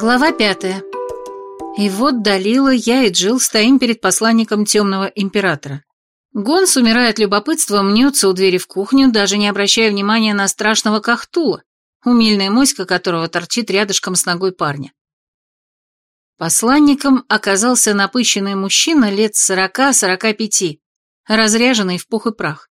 Глава пятая. И вот Далила, я и Джилл стоим перед посланником темного императора. Гонс, умирая от любопытства, мнется у двери в кухню, даже не обращая внимания на страшного кахтула, умильная моська которого торчит рядышком с ногой парня. Посланником оказался напыщенный мужчина лет сорока-сорока пяти, разряженный в пух и прах.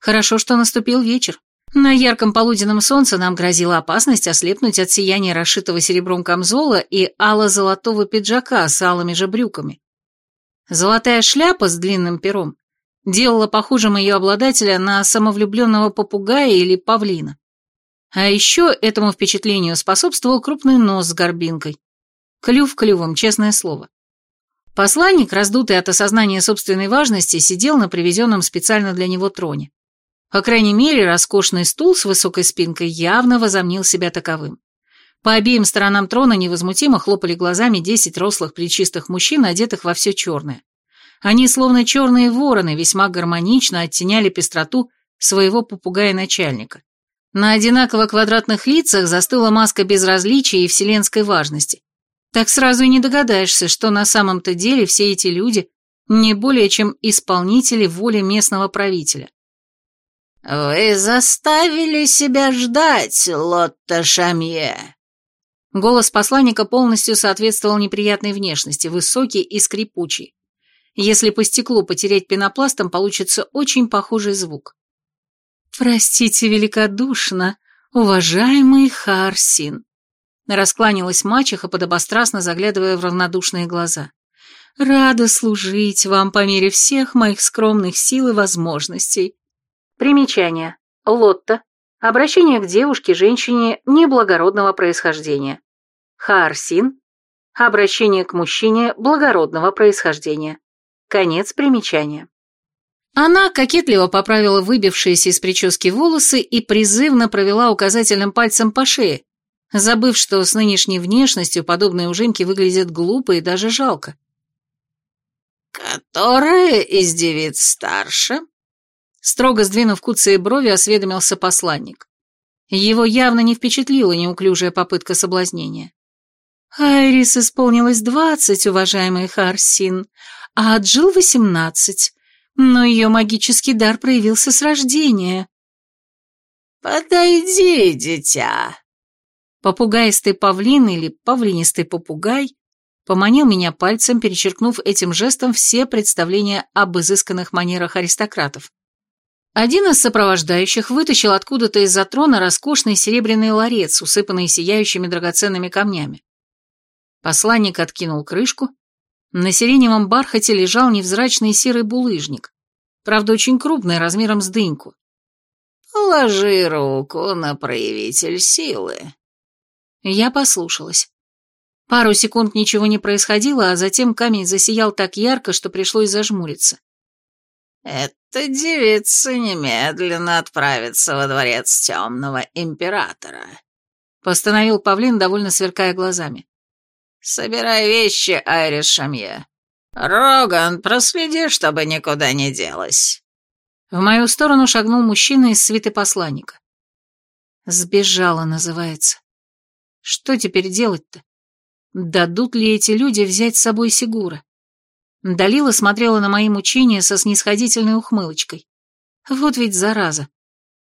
Хорошо, что наступил вечер. На ярком полуденном солнце нам грозила опасность ослепнуть от сияния расшитого серебром камзола и ало-золотого пиджака с алыми же брюками. Золотая шляпа с длинным пером делала похожим ее обладателя на самовлюбленного попугая или павлина. А еще этому впечатлению способствовал крупный нос с горбинкой. Клюв клювом, честное слово. Посланник, раздутый от осознания собственной важности, сидел на привезенном специально для него троне. По крайней мере, роскошный стул с высокой спинкой явно возомнил себя таковым. По обеим сторонам трона невозмутимо хлопали глазами десять рослых плечистых мужчин, одетых во все черное. Они, словно черные вороны, весьма гармонично оттеняли пестроту своего попугая-начальника. На одинаково квадратных лицах застыла маска безразличия и вселенской важности. Так сразу и не догадаешься, что на самом-то деле все эти люди не более чем исполнители воли местного правителя. «Вы заставили себя ждать, Лотта Шамье!» Голос посланника полностью соответствовал неприятной внешности, высокий и скрипучий. Если по стеклу потереть пенопластом, получится очень похожий звук. «Простите великодушно, уважаемый Харсин», — раскланялась мачеха, подобострастно заглядывая в равнодушные глаза. «Рада служить вам по мере всех моих скромных сил и возможностей. Примечание. Лотта. Обращение к девушке, женщине неблагородного происхождения. Хаарсин. Обращение к мужчине благородного происхождения. Конец примечания. Она кокетливо поправила выбившиеся из прически волосы и призывно провела указательным пальцем по шее, забыв, что с нынешней внешностью подобные ужимки выглядят глупо и даже жалко. «Которая из девиц старше?» Строго сдвинув куцые брови, осведомился посланник. Его явно не впечатлила неуклюжая попытка соблазнения. Айрис исполнилось двадцать, уважаемый Харсин, а Джил восемнадцать, но ее магический дар проявился с рождения. «Подойди, дитя!» Попугайстый павлин или павлинистый попугай поманил меня пальцем, перечеркнув этим жестом все представления об изысканных манерах аристократов. Один из сопровождающих вытащил откуда-то из-за трона роскошный серебряный ларец, усыпанный сияющими драгоценными камнями. Посланник откинул крышку. На сиреневом бархате лежал невзрачный серый булыжник, правда, очень крупный, размером с дыньку. «Положи руку на проявитель силы». Я послушалась. Пару секунд ничего не происходило, а затем камень засиял так ярко, что пришлось зажмуриться. «Эта девица немедленно отправится во дворец темного императора», — постановил павлин, довольно сверкая глазами. «Собирай вещи, Айрис Шамье. Роган, проследи, чтобы никуда не делась». В мою сторону шагнул мужчина из свиты посланника. «Сбежала» называется. Что теперь делать-то? Дадут ли эти люди взять с собой Сигура? Далила смотрела на мои мучения со снисходительной ухмылочкой. Вот ведь зараза.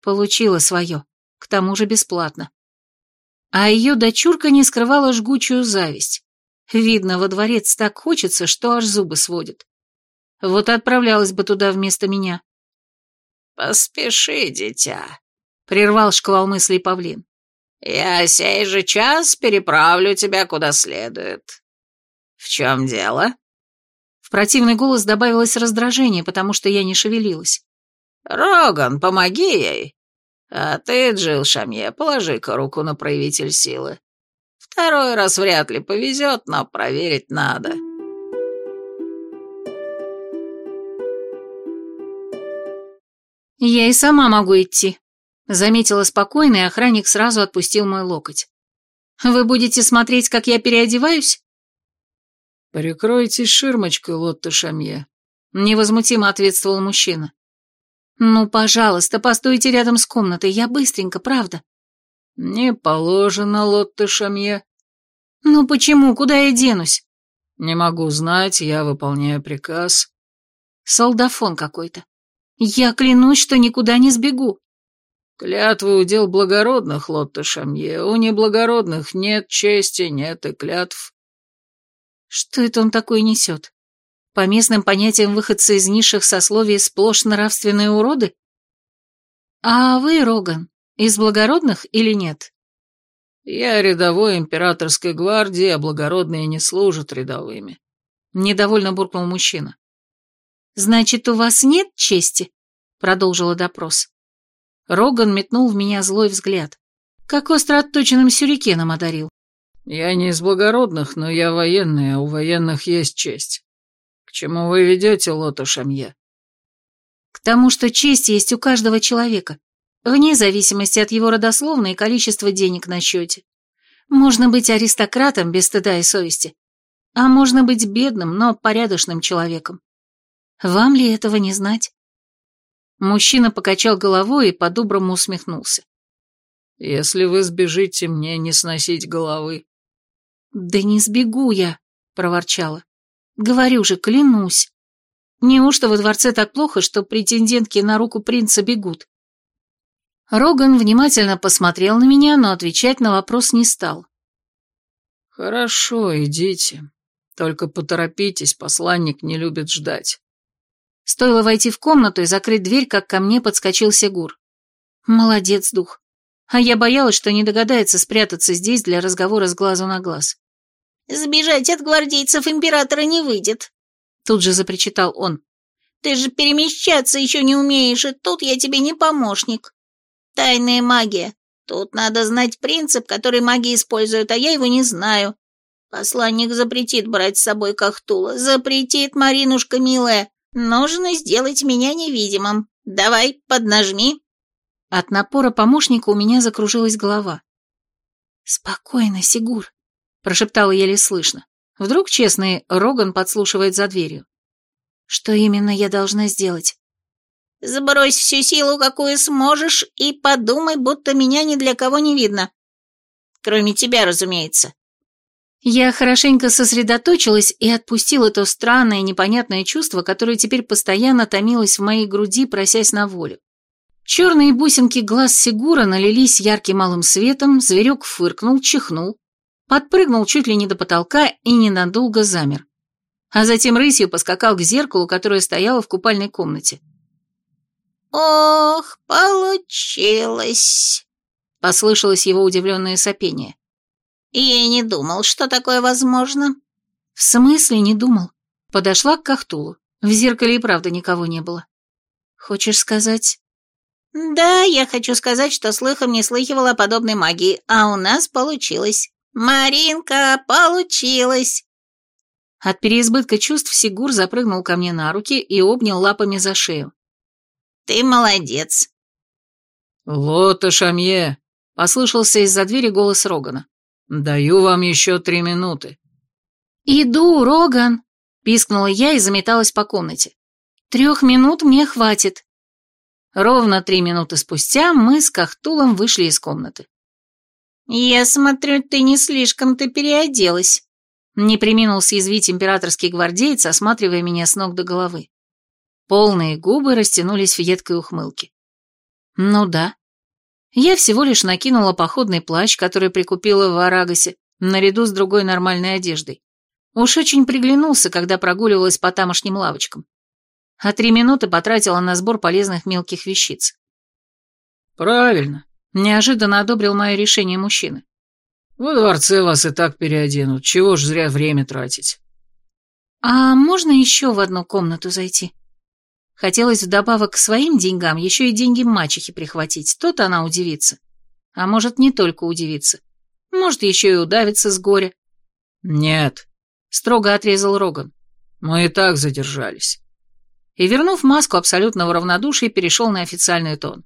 Получила свое, к тому же бесплатно. А ее дочурка не скрывала жгучую зависть. Видно, во дворец так хочется, что аж зубы сводит. Вот отправлялась бы туда вместо меня. «Поспеши, дитя», — прервал шквал мыслей павлин. «Я сей же час переправлю тебя куда следует». «В чем дело?» Противный голос добавилось раздражение, потому что я не шевелилась. «Роган, помоги ей! А ты, Джилл Шамье, положи-ка руку на проявитель силы. Второй раз вряд ли повезет, но проверить надо». «Я и сама могу идти», — заметила спокойно, и охранник сразу отпустил мой локоть. «Вы будете смотреть, как я переодеваюсь?» «Прикройтесь ширмочкой, Лотта Шамье», — невозмутимо ответствовал мужчина. «Ну, пожалуйста, постойте рядом с комнатой, я быстренько, правда?» «Не положено, Лотта Шамье». «Ну почему? Куда я денусь?» «Не могу знать, я выполняю приказ». Солдафон какой-то. Я клянусь, что никуда не сбегу. Клятвы удел благородных, Лотта Шамье. У неблагородных нет чести, нет и клятв. Что это он такое несет? По местным понятиям выходцы из низших сословий сплошь нравственные уроды? А вы, Роган, из благородных или нет? Я рядовой императорской гвардии, а благородные не служат рядовыми. Недовольно буркнул мужчина. «Значит, у вас нет чести?» — продолжила допрос. Роган метнул в меня злой взгляд. Как остро отточенным сюрикеном одарил. «Я не из благородных, но я военный, а у военных есть честь. К чему вы ведете, Лота Шамье?» «К тому, что честь есть у каждого человека, вне зависимости от его родословной и количества денег на счете. Можно быть аристократом без стыда и совести, а можно быть бедным, но порядочным человеком. Вам ли этого не знать?» Мужчина покачал головой и по-доброму усмехнулся. «Если вы сбежите, мне не сносить головы». «Да не сбегу я», — проворчала. «Говорю же, клянусь. Неужто во дворце так плохо, что претендентки на руку принца бегут?» Роган внимательно посмотрел на меня, но отвечать на вопрос не стал. «Хорошо, идите. Только поторопитесь, посланник не любит ждать». Стоило войти в комнату и закрыть дверь, как ко мне подскочил Сигур. Молодец, дух. А я боялась, что не догадается спрятаться здесь для разговора с глазу на глаз. «Сбежать от гвардейцев императора не выйдет», — тут же запричитал он. «Ты же перемещаться еще не умеешь, и тут я тебе не помощник. Тайная магия. Тут надо знать принцип, который маги используют, а я его не знаю. Посланник запретит брать с собой Кахтула. Запретит, Маринушка милая. Нужно сделать меня невидимым. Давай, поднажми. От напора помощника у меня закружилась голова. «Спокойно, Сигур», — прошептала еле слышно. Вдруг честный Роган подслушивает за дверью. «Что именно я должна сделать?» «Сбрось всю силу, какую сможешь, и подумай, будто меня ни для кого не видно. Кроме тебя, разумеется. Я хорошенько сосредоточилась и отпустила то странное непонятное чувство, которое теперь постоянно томилось в моей груди, просясь на волю. Черные бусинки глаз Сигура налились ярким малым светом, зверек фыркнул, чихнул, подпрыгнул чуть ли не до потолка и ненадолго замер. А затем рысью поскакал к зеркалу, которое стояло в купальной комнате. «Ох, получилось!» — послышалось его удивленное сопение. Я не думал, что такое возможно. В смысле не думал? Подошла к Кахтулу. В зеркале и правда никого не было. Хочешь сказать? Да, я хочу сказать, что слыхом не слыхивала о подобной магии, а у нас получилось. Маринка, получилось! От переизбытка чувств Сигур запрыгнул ко мне на руки и обнял лапами за шею. «Ты молодец!» «Лота Шамье!» — послышался из-за двери голос Рогана. «Даю вам еще три минуты». «Иду, Роган!» — пискнула я и заметалась по комнате. «Трех минут мне хватит». Ровно три минуты спустя мы с Кахтулом вышли из комнаты. «Я смотрю, ты не слишком-то переоделась», — не приминул съязвить императорский гвардеец, осматривая меня с ног до головы. Полные губы растянулись в едкой ухмылке. «Ну да, я всего лишь накинула походный плащ, который прикупила в Арагасе, наряду с другой нормальной одеждой. Уж очень приглянулся, когда прогуливалась по тамошним лавочкам. А три минуты потратила на сбор полезных мелких вещиц. «Правильно», — неожиданно одобрил мое решение мужчины. «Во дворце вас и так переоденут, чего ж зря время тратить». «А можно еще в одну комнату зайти?» Хотелось вдобавок к своим деньгам еще и деньги мачехи прихватить, то-то она удивится. А может, не только удивится. Может, еще и удавится с горя. «Нет», — строго отрезал Роган. «Мы и так задержались». И, вернув маску абсолютного равнодушия, перешел на официальный тон.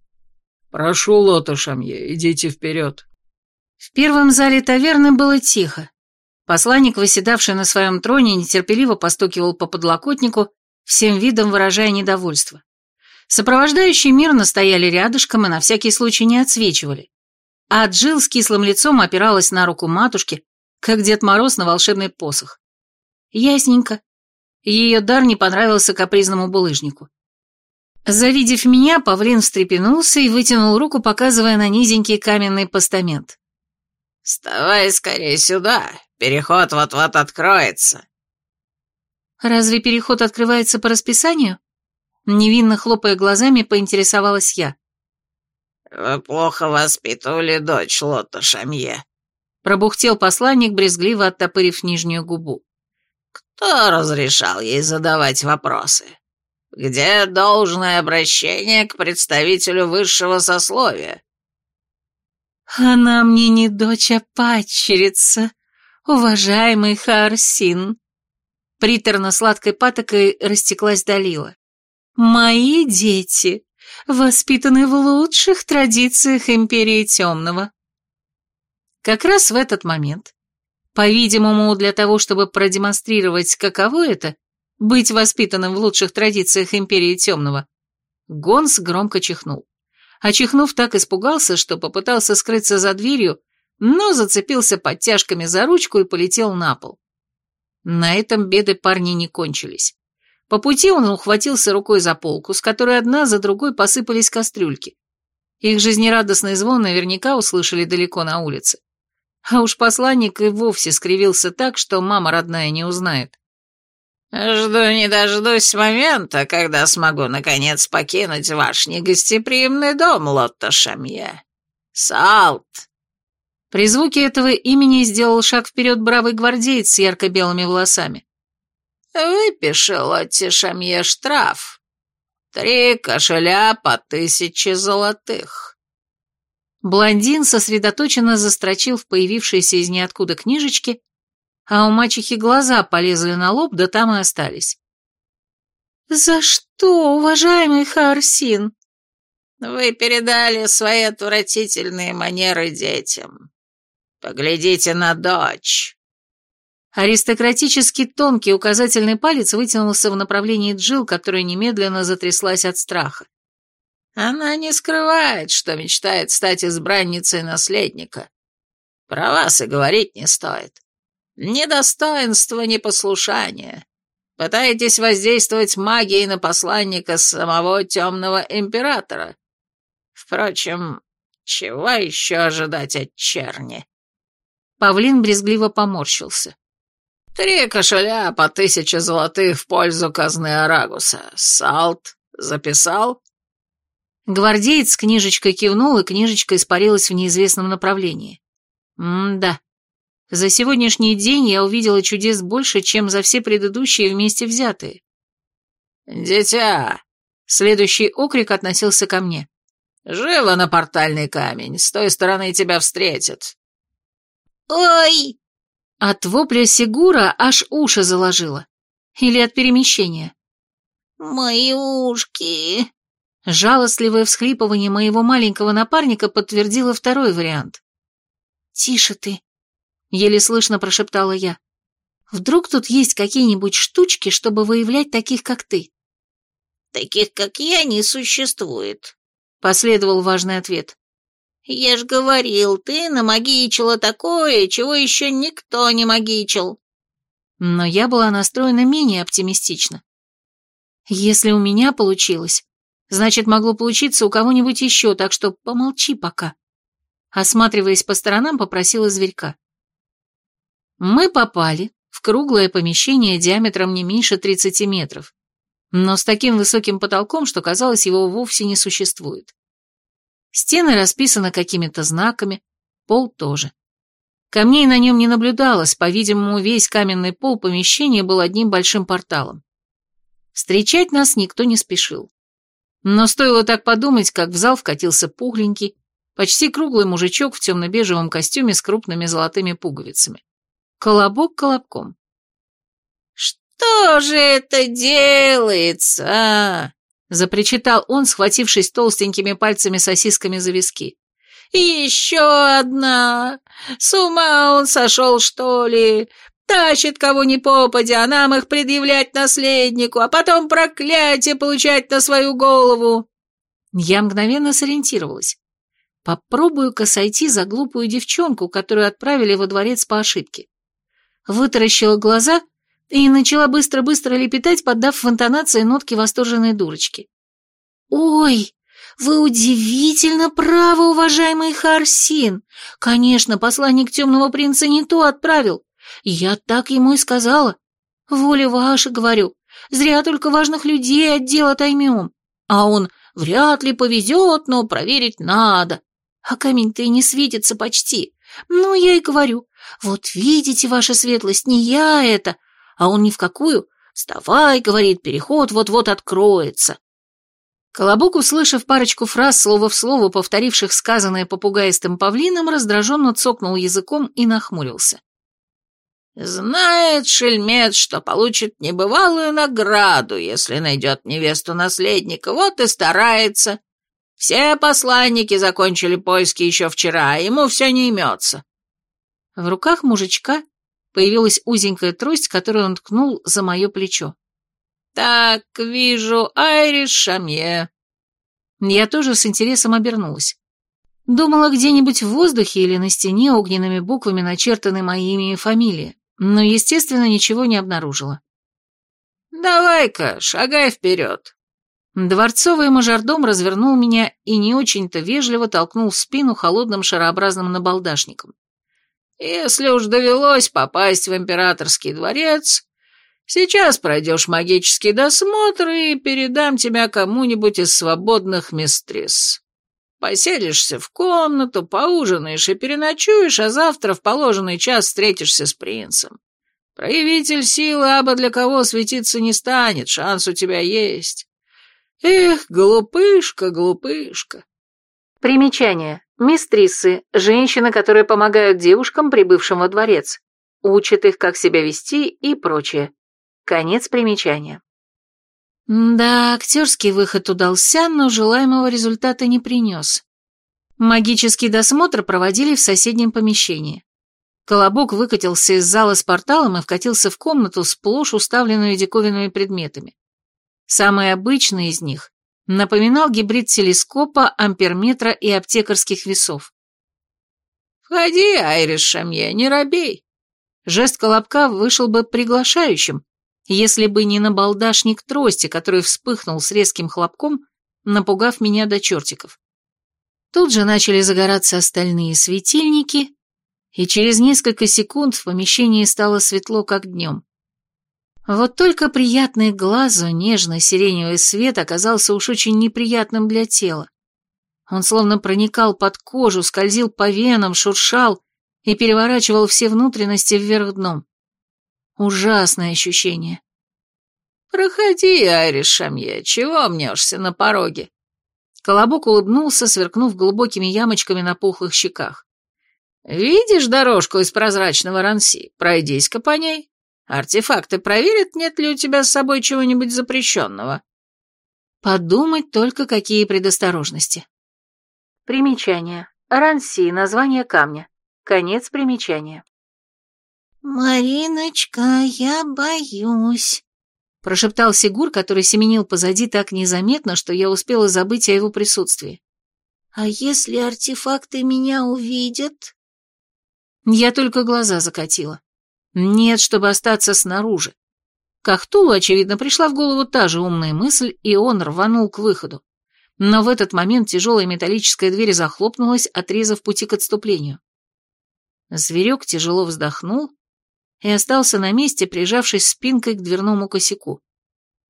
«Прошу, Лота Шамье, идите вперед». В первом зале таверны было тихо. Посланник, выседавший на своем троне, нетерпеливо постукивал по подлокотнику, всем видом выражая недовольство. Сопровождающие мирно стояли рядышком и на всякий случай не отсвечивали. А Джилл с кислым лицом опиралась на руку матушки, как Дед Мороз на волшебный посох. Ясненько. Ее дар не понравился капризному булыжнику. Завидев меня, павлин встрепенулся и вытянул руку, показывая на низенький каменный постамент. «Вставай скорее сюда, переход вот-вот откроется». «Разве переход открывается по расписанию?» Невинно хлопая глазами, поинтересовалась я. «Вы плохо воспитывали дочь Лотта Шамье», — пробухтел посланник, брезгливо оттопырив нижнюю губу. «Кто разрешал ей задавать вопросы? Где должное обращение к представителю высшего сословия?» «Она мне не дочь, а падчерица, уважаемый Харсин», — приторно-сладкой патокой растеклась Далила. «Мои дети воспитаны в лучших традициях Империи Темного». Как раз в этот момент, по-видимому, для того, чтобы продемонстрировать, каково это — быть воспитанным в лучших традициях Империи Темного, Гонс громко чихнул. А чихнув так испугался, что попытался скрыться за дверью, но зацепился подтяжками за ручку и полетел на пол. На этом беды парни не кончились. По пути он ухватился рукой за полку, с которой одна за другой посыпались кастрюльки. Их жизнерадостный звон наверняка услышали далеко на улице. А уж посланник и вовсе скривился так, что мама родная не узнает. «Жду не дождусь момента, когда смогу, наконец, покинуть ваш негостеприимный дом, Лотта Шамье. Салт!» При звуке этого имени сделал шаг вперед бравый гвардеец с ярко-белыми волосами. Выпиши Лотте Шамье штраф. Три кошеля по тысяче золотых. Блондин сосредоточенно застрочил в появившейся из ниоткуда книжечки, а у мачехи глаза полезли на лоб, да там и остались. «За что, уважаемый Харсин?» «Вы передали свои отвратительные манеры детям. Поглядите на дочь. Аристократически тонкий указательный палец вытянулся в направлении Джил, которая немедленно затряслась от страха. Она не скрывает, что мечтает стать избранницей наследника. Про вас и говорить не стоит. Ни достоинства, ни послушания. Пытаетесь воздействовать магией на посланника самого темного императора. Впрочем, чего еще ожидать от черни? Павлин брезгливо поморщился. Три кошеля по тысяче золотых в пользу казны Арагуса. Салт записал?» Гвардеец книжечкой кивнул, и книжечка испарилась в неизвестном направлении. М-да. За сегодняшний день я увидела чудес больше, чем за все предыдущие вместе взятые. «Дитя!» Следующий окрик относился ко мне. «Живо на портальный камень, с той стороны тебя встретят». «Ой!» От вопля Сигура аж уши заложило. Или от перемещения. «Мои ушки!» Жалостливое всхлипывание моего маленького напарника подтвердило второй вариант. «Тише ты!» — еле слышно прошептала я. «Вдруг тут есть какие-нибудь штучки, чтобы выявлять таких, как ты?» «Таких, как я, не существует», — последовал важный ответ. «Я ж говорил, ты намагичила такое, чего еще никто не магичил». Но я была настроена менее оптимистично. Если у меня получилось, значит, могло получиться у кого-нибудь еще, так что помолчи пока. Осматриваясь по сторонам, попросила зверька. Мы попали в круглое помещение диаметром не меньше 30 метров, но с таким высоким потолком, что казалось, его вовсе не существует. Стены расписаны какими-то знаками, пол тоже. Камней на нем не наблюдалось, по-видимому, весь каменный пол помещения был одним большим порталом. Встречать нас никто не спешил. Но стоило так подумать, как в зал вкатился пухленький, почти круглый мужичок в темно-бежевом костюме с крупными золотыми пуговицами. Колобок колобком. «Что же это делается, а?» Запричитал он, схватившись толстенькими пальцами сосисками за виски. «Еще одна! С ума он сошел, что ли? Тащит кого ни попадя, а нам их предъявлять наследнику, а потом проклятие получать на свою голову!» Я мгновенно сориентировалась. Попробую-ка сойти за глупую девчонку, которую отправили во дворец по ошибке. Вытаращила глаза и начала быстро-быстро лепетать, поддав в интонации нотки восторженной дурочки. «Ой, вы удивительно правы, уважаемый Харсин! Конечно, посланник темного принца не то отправил. Я так ему и сказала. Воля ваша, говорю, зря только важных людей от дела отоймем. А он вряд ли повезет, но проверить надо. А камень-то и не светится почти. Ну, я и говорю, вот видите, ваша светлость, не я это. А он ни в какую. Вставай, говорит, переход вот-вот откроется. Колобок, услышав парочку фраз слово в слово, повторивших сказанное попугаистым павлином, раздраженно цокнул языком и нахмурился. «Знает шельмец, что получит небывалую награду, если найдет невесту наследника, вот и старается. Все посланники закончили поиски еще вчера, а ему все не имется». В руках мужичка появилась узенькая трость, которую он ткнул за мое плечо. «Так, вижу, Айрис Шамье». Я тоже с интересом обернулась. Думала, где-нибудь в воздухе или на стене огненными буквами начертаны мои имя и фамилия, но, естественно, ничего не обнаружила. «Давай-ка, шагай вперед», Дворцовый мажордом развернул меня и не очень-то вежливо толкнул в спину холодным шарообразным набалдашником. «Если уж довелось попасть в императорский дворец, сейчас пройдешь магический досмотр и передам тебя кому-нибудь из свободных мистрис. Поселишься в комнату, поужинаешь и переночуешь, а завтра в положенный час встретишься с принцем. Проявитель силы аба для кого светиться не станет, шанс у тебя есть». Эх, глупышка, глупышка. Примечание. Мистрисы – женщины, которые помогают девушкам, прибывшим во дворец. Учат их, как себя вести и прочее. Конец примечания. Да, актерский выход удался, но желаемого результата не принес. Магический досмотр проводили в соседнем помещении. Колобок выкатился из зала с порталом и вкатился в комнату, сплошь уставленную диковинными предметами. Самый обычный из них напоминал гибрид телескопа, амперметра и аптекарских весов. «Входи, Айрис Шамье, не робей!» Жест Колобка вышел бы приглашающим, если бы не набалдашник трости, который вспыхнул с резким хлопком, напугав меня до чертиков. Тут же начали загораться остальные светильники, и через несколько секунд в помещении стало светло, как днем. Вот только приятный глазу нежный сиреневый свет оказался уж очень неприятным для тела. Он словно проникал под кожу, скользил по венам, шуршал и переворачивал все внутренности вверх дном. Ужасное ощущение. «Проходи, Айрис Шамье, чего мнешься на пороге?» Колобок улыбнулся, сверкнув глубокими ямочками на пухлых щеках. «Видишь дорожку из прозрачного ранси? Пройдись-ка по ней. Артефакты проверят, нет ли у тебя с собой чего-нибудь запрещенного. Подумать только, какие предосторожности. Примечание. Ранси, название камня. Конец примечания. «Мариночка, я боюсь», — прошептал Сигур, который семенил позади так незаметно, что я успела забыть о его присутствии. «А если артефакты меня увидят?» Я только глаза закатила. Нет, чтобы остаться снаружи. Кахтулу, очевидно, пришла в голову та же умная мысль, и он рванул к выходу. Но в этот момент тяжелая металлическая дверь захлопнулась, отрезав пути к отступлению. Зверек тяжело вздохнул и остался на месте, прижавшись спинкой к дверному косяку.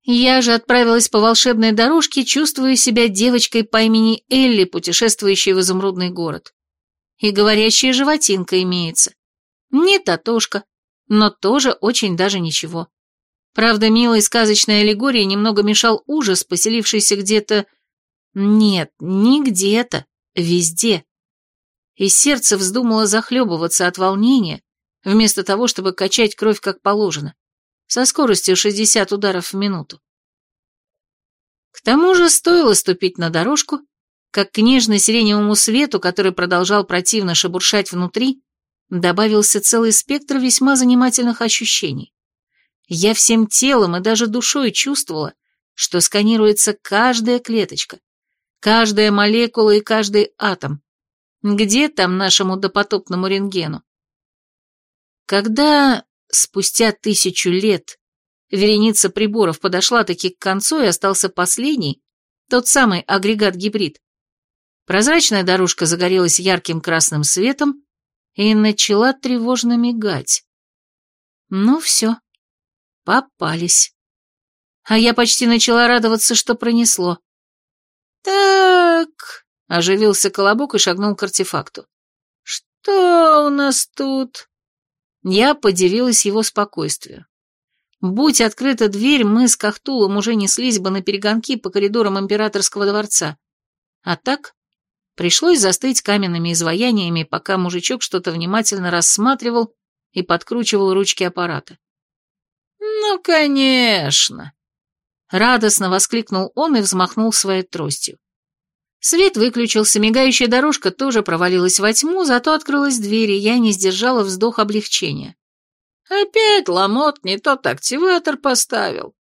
Я же отправилась по волшебной дорожке, чувствуя себя девочкой по имени Элли, путешествующей в изумрудный город. И говорящая животинка имеется. Не Татошка, но тоже очень даже ничего. Правда, милой сказочной аллегории немного мешал ужас, поселившийся где-то... Нет, не где-то, везде. И сердце вздумало захлебываться от волнения, вместо того, чтобы качать кровь как положено, со скоростью 60 ударов в минуту. К тому же стоило ступить на дорожку, как к нежно-сиреневому свету, который продолжал противно шебуршать внутри, добавился целый спектр весьма занимательных ощущений. Я всем телом и даже душой чувствовала, что сканируется каждая клеточка, каждая молекула и каждый атом, Где там нашему допотопному рентгену? Когда спустя тысячу лет вереница приборов подошла таки к концу и остался последний, тот самый агрегат-гибрид, прозрачная дорожка загорелась ярким красным светом и начала тревожно мигать. Ну все, попались. А я почти начала радоваться, что пронесло. «Так...» — оживился Колобок и шагнул к артефакту. «Что у нас тут?» Я подивилась его спокойствию. Будь открыта дверь, мы с Кахтулом уже неслись бы на перегонки по коридорам императорского дворца. А так пришлось застыть каменными изваяниями, пока мужичок что-то внимательно рассматривал и подкручивал ручки аппарата. «Ну, конечно!» Радостно воскликнул он и взмахнул своей тростью. Свет выключился, мигающая дорожка тоже провалилась во тьму, зато открылась дверь, и я не сдержала вздох облегчения. «Опять Ламот не тот активатор поставил.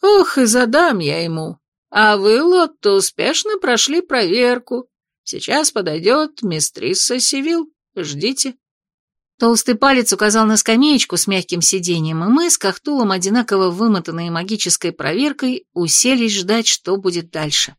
Ох, и задам я ему. А вы, Лотто, успешно прошли проверку. Сейчас подойдет мистрисса Сивил. Ждите». Толстый палец указал на скамеечку с мягким сиденьем, и мы с Кахтулом, одинаково вымотанные магической проверкой, уселись ждать, что будет дальше.